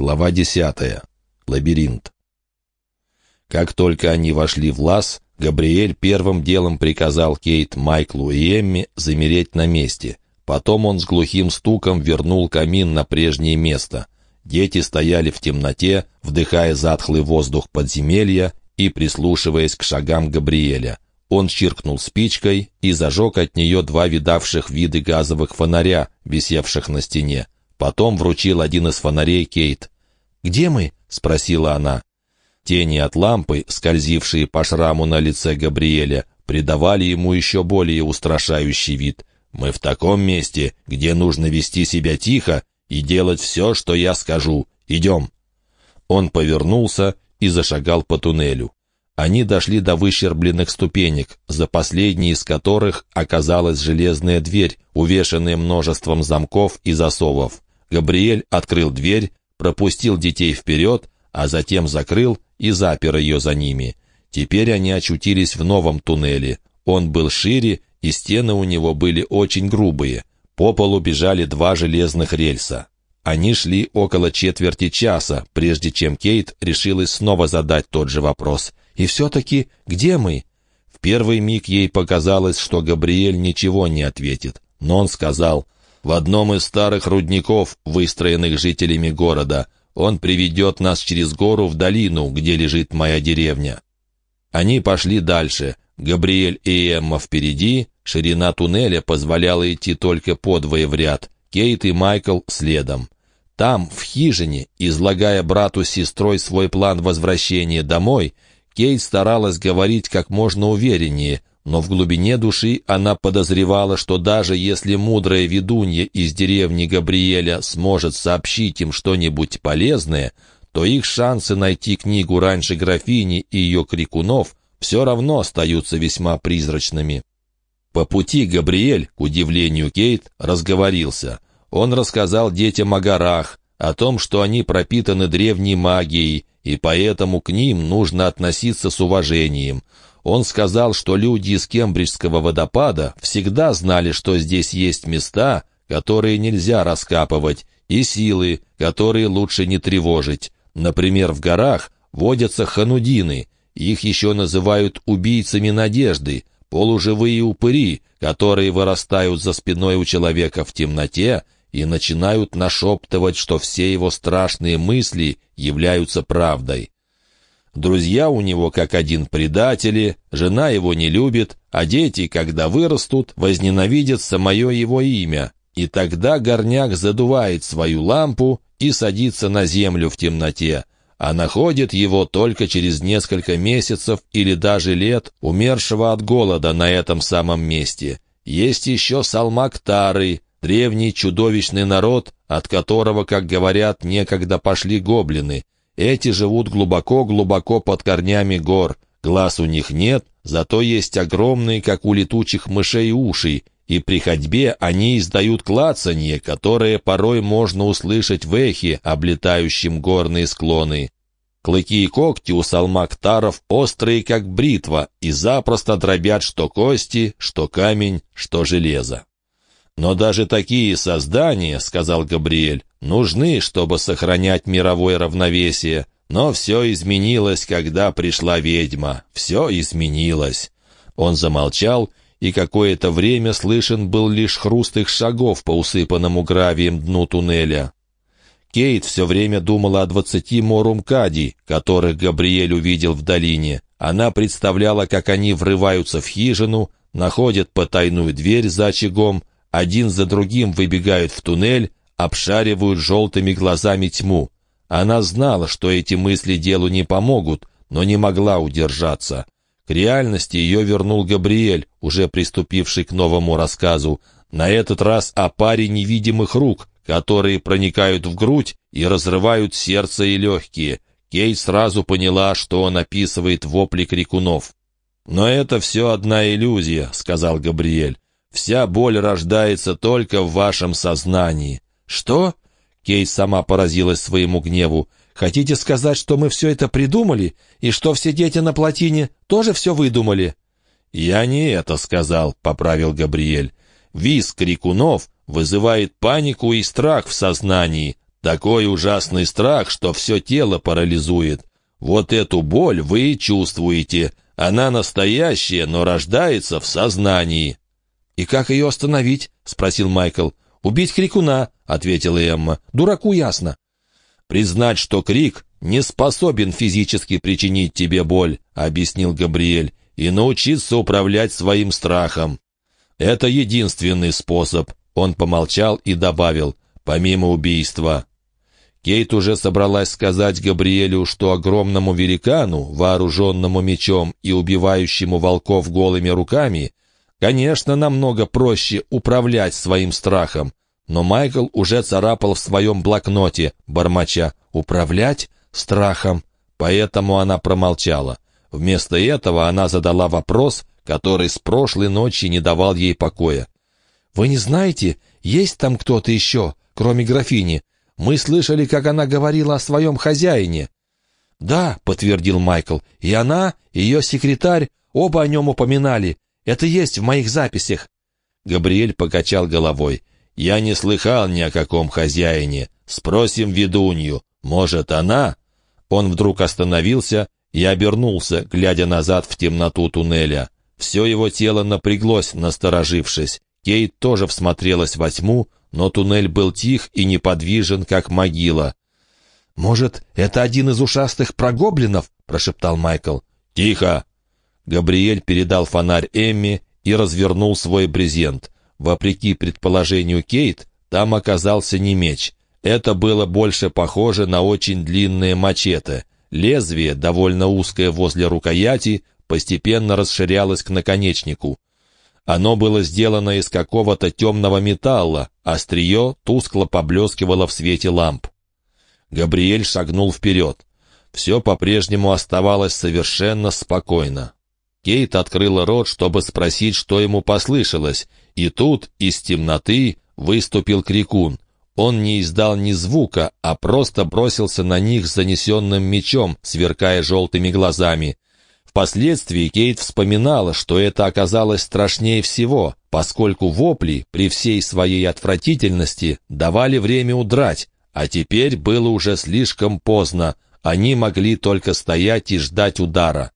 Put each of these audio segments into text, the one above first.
Глава десятая. Лабиринт. Как только они вошли в лаз, Габриэль первым делом приказал Кейт, Майклу и Эмми замереть на месте. Потом он с глухим стуком вернул камин на прежнее место. Дети стояли в темноте, вдыхая затхлый воздух подземелья и прислушиваясь к шагам Габриэля. Он чиркнул спичкой и зажег от нее два видавших виды газовых фонаря, висевших на стене. Потом вручил один из фонарей Кейт. «Где мы?» — спросила она. Тени от лампы, скользившие по шраму на лице Габриэля, придавали ему еще более устрашающий вид. «Мы в таком месте, где нужно вести себя тихо и делать все, что я скажу. Идем!» Он повернулся и зашагал по туннелю. Они дошли до выщербленных ступенек, за последней из которых оказалась железная дверь, увешанная множеством замков и засовов. Габриэль открыл дверь, пропустил детей вперед, а затем закрыл и запер ее за ними. Теперь они очутились в новом туннеле. Он был шире, и стены у него были очень грубые. По полу бежали два железных рельса. Они шли около четверти часа, прежде чем Кейт решилась снова задать тот же вопрос. «И все-таки где мы?» В первый миг ей показалось, что Габриэль ничего не ответит, но он сказал — в одном из старых рудников, выстроенных жителями города. Он приведет нас через гору в долину, где лежит моя деревня». Они пошли дальше. Габриэль и Эмма впереди, ширина туннеля позволяла идти только подвое в ряд, Кейт и Майкл следом. Там, в хижине, излагая брату с сестрой свой план возвращения домой, Кейт старалась говорить как можно увереннее, но в глубине души она подозревала, что даже если мудрая ведунья из деревни Габриэля сможет сообщить им что-нибудь полезное, то их шансы найти книгу раньше графини и ее крикунов все равно остаются весьма призрачными. По пути Габриэль, к удивлению Кейт, разговорился. Он рассказал детям о горах, о том, что они пропитаны древней магией, и поэтому к ним нужно относиться с уважением – он сказал, что люди из Кембриджского водопада всегда знали, что здесь есть места, которые нельзя раскапывать, и силы, которые лучше не тревожить. Например, в горах водятся ханудины, их еще называют убийцами надежды, полуживые упыри, которые вырастают за спиной у человека в темноте и начинают нашептывать, что все его страшные мысли являются правдой. Друзья у него как один предатели, жена его не любит, а дети, когда вырастут, возненавидят самое его имя. И тогда горняк задувает свою лампу и садится на землю в темноте, а находит его только через несколько месяцев или даже лет умершего от голода на этом самом месте. Есть еще Салмактары, древний чудовищный народ, от которого, как говорят, некогда пошли гоблины — эти живут глубоко-глубоко под корнями гор. Глаз у них нет, зато есть огромные, как у летучих мышей, уши, и при ходьбе они издают клацанье, которое порой можно услышать в эхе, облетающем горные склоны. Клыки и когти у салмактаров острые, как бритва, и запросто дробят что кости, что камень, что железо. «Но даже такие создания, — сказал Габриэль, — нужны, чтобы сохранять мировое равновесие. Но все изменилось, когда пришла ведьма. Все изменилось». Он замолчал, и какое-то время слышен был лишь хруст их шагов по усыпанному гравием дну туннеля. Кейт все время думала о двадцати морумкади, которых Габриэль увидел в долине. Она представляла, как они врываются в хижину, находят потайную дверь за очагом, один за другим выбегают в туннель, обшаривают желтыми глазами тьму. Она знала, что эти мысли делу не помогут, но не могла удержаться. К реальности ее вернул Габриэль, уже приступивший к новому рассказу, на этот раз о паре невидимых рук, которые проникают в грудь и разрывают сердце и легкие. Кейт сразу поняла, что он описывает вопли крикунов. «Но это все одна иллюзия», — сказал Габриэль. Вся боль рождается только в вашем сознании». «Что?» Кейт сама поразилась своему гневу. «Хотите сказать, что мы все это придумали? И что все дети на плотине тоже все выдумали?» «Я не это сказал», — поправил Габриэль. «Визг крикунов вызывает панику и страх в сознании, Такой ужасный страх, что все тело парализует. Вот эту боль вы чувствуете. Она настоящая, но рождается в сознании». «И как ее остановить?» — спросил Майкл. «Убить крикуна», — ответила Эмма. «Дураку ясно». «Признать, что крик не способен физически причинить тебе боль», — объяснил Габриэль, «и научиться управлять своим страхом. Это единственный способ», — он помолчал и добавил, «помимо убийства». Кейт уже собралась сказать Габриэлю, что огромному великану, вооруженному мечом и убивающему волков голыми руками, конечно, намного проще управлять своим страхом, но Майкл уже царапал в своем блокноте, бормоча «управлять страхом», поэтому она промолчала. Вместо этого она задала вопрос, который с прошлой ночи не давал ей покоя. «Вы не знаете, есть там кто-то еще, кроме графини?» Мы слышали, как она говорила о своем хозяине». «Да», — подтвердил Майкл, — «и она, и ее секретарь, оба о нем упоминали. Это есть в моих записях». Габриэль покачал головой. «Я не слыхал ни о каком хозяине. Спросим ведунью. Может, она?» Он вдруг остановился и обернулся, глядя назад в темноту туннеля. Все его тело напряглось, насторожившись. Кейт тоже всмотрелась во тьму, но туннель был тих и неподвижен, как могила. «Может, это один из ушастых прогоблинов?» — прошептал Майкл. «Тихо!» Габриэль передал фонарь Эмми и развернул свой брезент. Вопреки предположению Кейт, там оказался не меч. Это было больше похоже на очень длинное мачете. Лезвие, довольно узкое возле рукояти, постепенно расширялось к наконечнику. Оно было сделано из какого-то темного металла, острие тускло поблескивало в свете ламп. Габриэль шагнул вперед. Все по-прежнему оставалось совершенно спокойно. Кейт открыла рот, чтобы спросить, что ему послышалось, и тут из темноты выступил крикун. Он не издал ни звука, а просто бросился на них с занесенным мечом, сверкая желтыми глазами. Впоследствии Кейт вспоминала, что это оказалось страшнее всего, поскольку вопли, при всей своей отвратительности, давали время удрать, а теперь было уже слишком поздно, они могли только стоять и ждать удара.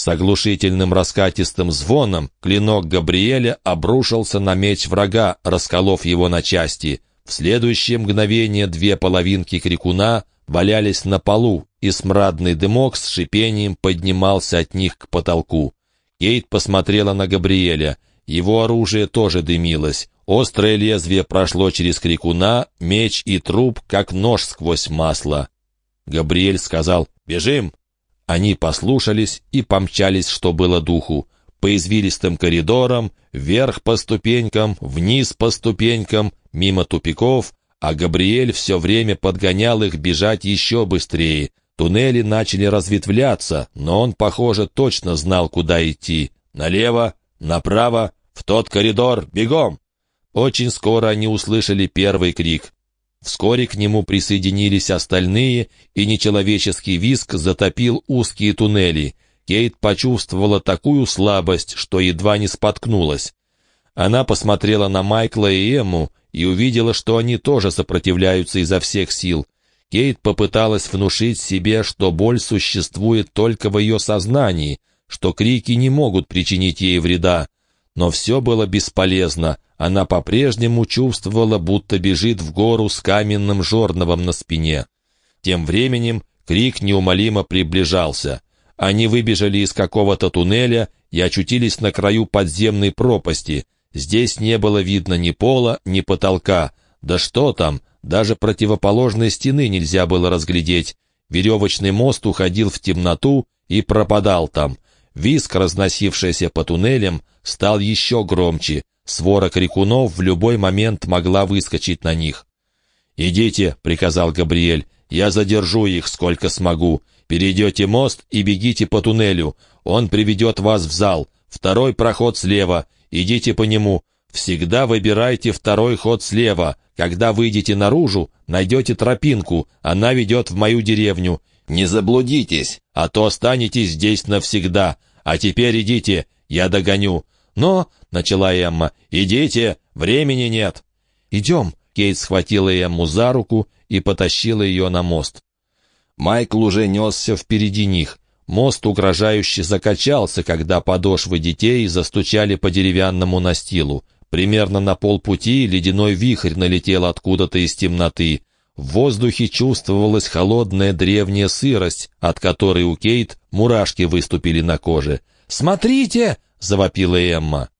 С оглушительным раскатистым звоном клинок Габриэля обрушился на меч врага, расколов его на части. В следующее мгновение две половинки крикуна валялись на полу, и смрадный дымок с шипением поднимался от них к потолку. Кейт посмотрела на Габриэля. Его оружие тоже дымилось. Острое лезвие прошло через крикуна, меч и труп, как нож сквозь масло. Габриэль сказал «Бежим!». Они послушались и помчались, что было духу. По извилистым коридорам, вверх по ступенькам, вниз по ступенькам, мимо тупиков, а Габриэль все время подгонял их бежать еще быстрее. Туннели начали разветвляться, но он, похоже, точно знал, куда идти. Налево, направо, в тот коридор, бегом! Очень скоро они услышали первый крик. Вскоре к нему присоединились остальные, и нечеловеческий виск затопил узкие туннели. Кейт почувствовала такую слабость, что едва не споткнулась. Она посмотрела на Майкла и Эмму и увидела, что они тоже сопротивляются изо всех сил. Кейт попыталась внушить себе, что боль существует только в ее сознании, что крики не могут причинить ей вреда. Но все было бесполезно, она по-прежнему чувствовала, будто бежит в гору с каменным жорновом на спине. Тем временем крик неумолимо приближался. Они выбежали из какого-то туннеля и очутились на краю подземной пропасти. Здесь не было видно ни пола, ни потолка. Да что там, даже противоположной стены нельзя было разглядеть. Веревочный мост уходил в темноту и пропадал там. Виск, разносившийся по туннелям, стал еще громче. Свора крикунов в любой момент могла выскочить на них. «Идите», — приказал Габриэль, — «я задержу их, сколько смогу. Перейдете мост и бегите по туннелю. Он приведет вас в зал. Второй проход слева. Идите по нему. Всегда выбирайте второй ход слева. Когда выйдете наружу, найдете тропинку, она ведет в мою деревню. Не заблудитесь, а то останетесь здесь навсегда. А теперь идите, я догоню». «Но», — начала Эмма, — «идите, времени нет». «Идем». Кейт схватила Эмму за руку, и потащила ее на мост. Майкл уже несся впереди них. Мост угрожающе закачался, когда подошвы детей застучали по деревянному настилу. Примерно на полпути ледяной вихрь налетел откуда-то из темноты. В воздухе чувствовалась холодная древняя сырость, от которой у Кейт мурашки выступили на коже. «Смотрите!» — завопила Эмма.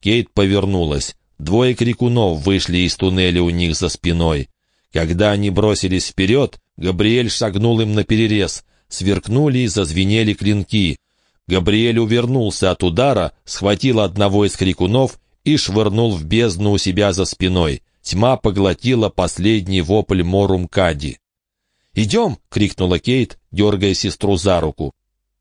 Кейт повернулась. Двое крикунов вышли из туннеля у них за спиной. Когда они бросились вперед, Габриэль шагнул им на перерез. Сверкнули и зазвенели клинки. Габриэль увернулся от удара, схватил одного из крикунов и швырнул в бездну у себя за спиной. Тьма поглотила последний вопль Морум Кади. «Идем!» — крикнула Кейт, дергая сестру за руку.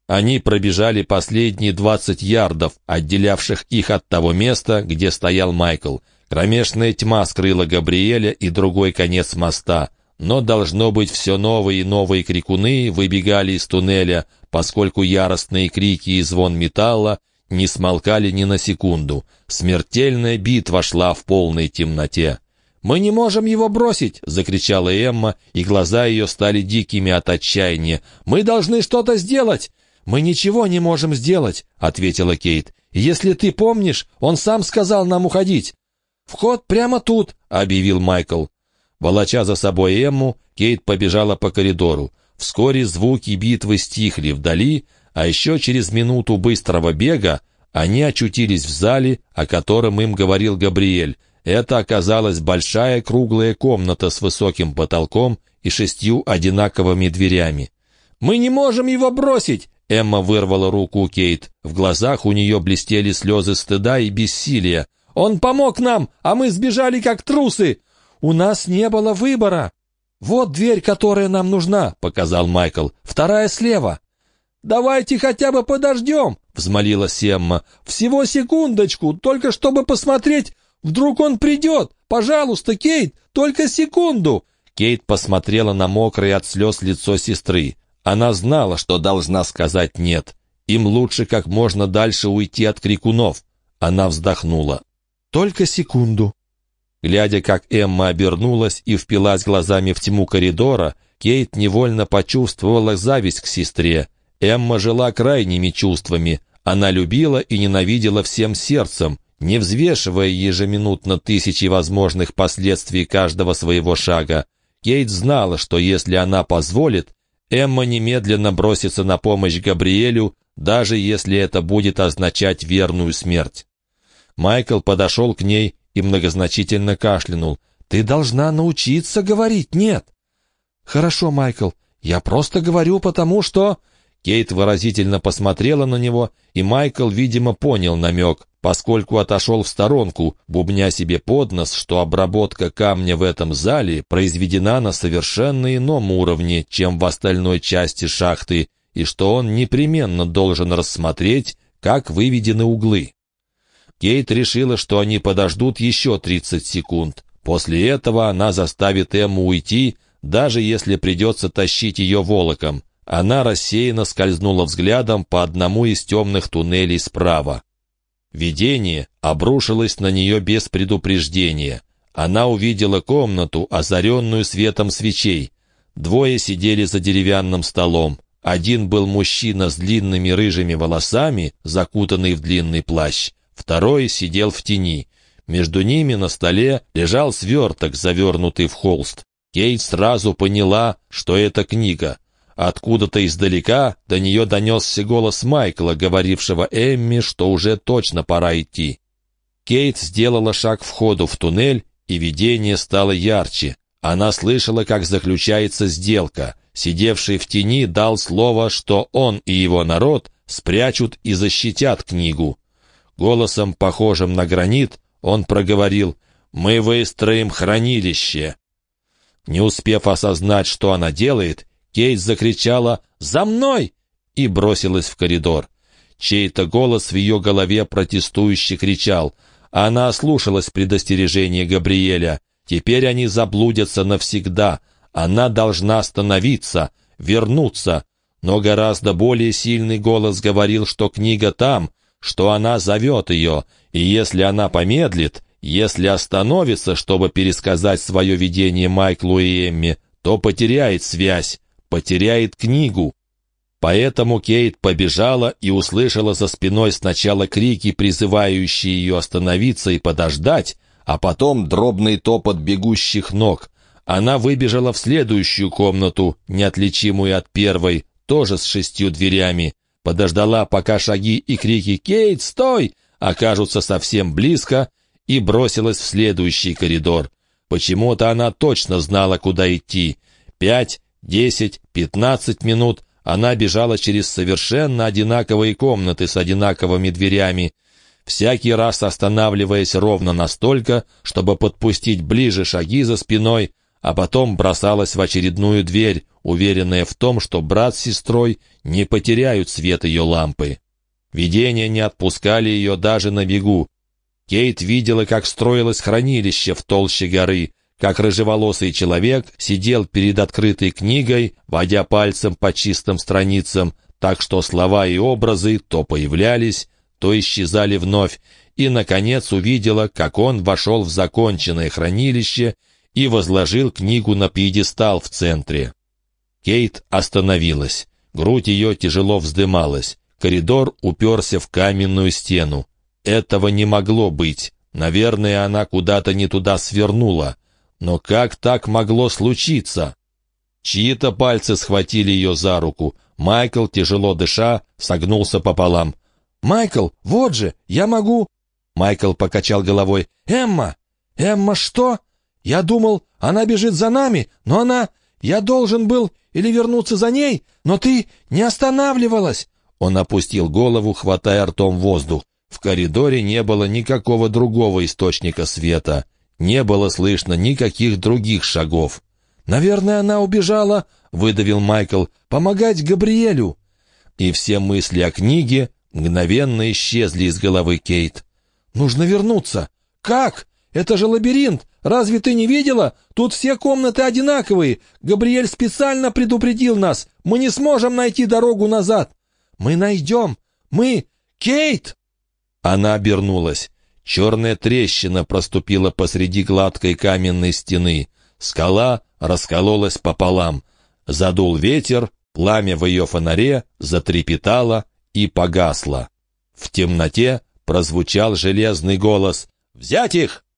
Они пробежали последние двадцать ярдов, отделявших их от того места, где стоял Майкл. Кромешная тьма скрыла Габриэля и другой конец моста — но, должно быть, все новые и новые крикуны выбегали из туннеля, поскольку яростные крики и звон металла не смолкали ни на секунду. Смертельная битва шла в полной темноте. «Мы не можем его бросить!» — закричала Эмма, и глаза ее стали дикими от отчаяния. «Мы должны что-то сделать!» «Мы ничего не можем сделать!» — ответила Кейт. «Если ты помнишь, он сам сказал нам уходить!» «Вход прямо тут!» — объявил Майкл. Волоча за собой Эмму, Кейт побежала по коридору. Вскоре звуки битвы стихли вдали, а еще через минуту быстрого бега они очутились в зале, о котором им говорил Габриэль. Это оказалась большая круглая комната с высоким потолком и шестью одинаковыми дверями. «Мы не можем его бросить!» Эмма вырвала руку Кейт. В глазах у нее блестели слезы стыда и бессилия. «Он помог нам, а мы сбежали как трусы! «У нас не было выбора!» «Вот дверь, которая нам нужна», — показал Майкл. «Вторая слева». «Давайте хотя бы подождем», — взмолилась Эмма. «Всего секундочку, только чтобы посмотреть. Вдруг он придет. Пожалуйста, Кейт, только секунду». Кейт посмотрела на мокрое от слез лицо сестры. Она знала, что должна сказать «нет». Им лучше как можно дальше уйти от крикунов. Она вздохнула. «Только секунду». Глядя, как Эмма обернулась и впилась глазами в тьму коридора, Кейт невольно почувствовала зависть к сестре. Эмма жила крайними чувствами. Она любила и ненавидела всем сердцем, не взвешивая ежеминутно тысячи возможных последствий каждого своего шага. Кейт знала, что если она позволит, Эмма немедленно бросится на помощь Габриэлю, даже если это будет означать верную смерть. Майкл подошел к ней и многозначительно кашлянул. «Ты должна научиться говорить «нет». «Хорошо, Майкл, я просто говорю потому, что...» Кейт выразительно посмотрела на него, и Майкл, видимо, понял намек, поскольку отошел в сторонку, бубня себе под нос, что обработка камня в этом зале произведена на совершенно ином уровне, чем в остальной части шахты, и что он непременно должен рассмотреть, как выведены углы. Кейт решила, что они подождут еще 30 секунд. После этого она заставит Эмму уйти, даже если придется тащить ее волоком. Она рассеянно скользнула взглядом по одному из темных туннелей справа. Видение обрушилось на нее без предупреждения. Она увидела комнату, озаренную светом свечей. Двое сидели за деревянным столом. Один был мужчина с длинными рыжими волосами, закутанный в длинный плащ. Второй сидел в тени. Между ними на столе лежал сверток, завернутый в холст. Кейт сразу поняла, что это книга. Откуда-то издалека до нее донесся голос Майкла, говорившего Эмми, что уже точно пора идти. Кейт сделала шаг входу в туннель, и видение стало ярче. Она слышала, как заключается сделка. Сидевший в тени дал слово, что он и его народ спрячут и защитят книгу. Голосом, похожим на гранит, он проговорил «Мы выстроим хранилище». Не успев осознать, что она делает, Кейт закричала «За мной!» и бросилась в коридор. Чей-то голос в ее голове протестующе кричал. Она ослушалась предостережения Габриэля. Теперь они заблудятся навсегда. Она должна остановиться, вернуться. Но гораздо более сильный голос говорил, что книга там, что она зовет ее, и если она помедлит, Если остановится, чтобы пересказать свое видение Майклу и Эмми, то потеряет связь, потеряет книгу. Поэтому Кейт побежала и услышала за спиной сначала крики, призывающие ее остановиться и подождать, а потом дробный топот бегущих ног. Она выбежала в следующую комнату, неотличимую от первой, тоже с шестью дверями. Подождала, пока шаги и крики «Кейт, стой!» окажутся совсем близко, и бросилась в следующий коридор. Почему-то она точно знала, куда идти. Пять, десять, пятнадцать минут она бежала через совершенно одинаковые комнаты с одинаковыми дверями, всякий раз останавливаясь ровно настолько, чтобы подпустить ближе шаги за спиной, а потом бросалась в очередную дверь, уверенная в том, что брат с сестрой не потеряют свет ее лампы. Видения не отпускали ее даже на бегу. Кейт видела, как строилось хранилище в толще горы, как рыжеволосый человек сидел перед открытой книгой, водя пальцем по чистым страницам, так что слова и образы то появлялись, то исчезали вновь, и, наконец, увидела, как он вошел в законченное хранилище и возложил книгу на пьедестал в центре. Кейт остановилась. Грудь ее тяжело вздымалась. Коридор уперся в каменную стену. Этого не могло быть. Наверное, она куда-то не туда свернула. Но как так могло случиться? Чьи-то пальцы схватили ее за руку. Майкл, тяжело дыша, согнулся пополам. «Майкл, вот же, я могу...» Майкл покачал головой. «Эмма! Эмма что? Я думал, она бежит за нами, но она... Я должен был или вернуться за ней, но ты не останавливалась!» Он опустил голову, хватая ртом воздух. В коридоре не было никакого другого источника света. Не было слышно никаких других шагов. «Наверное, она убежала», — выдавил Майкл, — «помогать Габриэлю». И все мысли о книге мгновенно исчезли из головы Кейт. «Нужно вернуться. Как? Это же лабиринт. Разве ты не видела? Тут все комнаты одинаковые. Габриэль специально предупредил нас. Мы не сможем найти дорогу назад. Мы найдем. Мы... Кейт!» Она обернулась. Черная трещина проступила посреди гладкой каменной стены. Скала раскололась пополам. Задул ветер, пламя в ее фонаре затрепетало и погасло. В темноте прозвучал железный голос. «Взять их!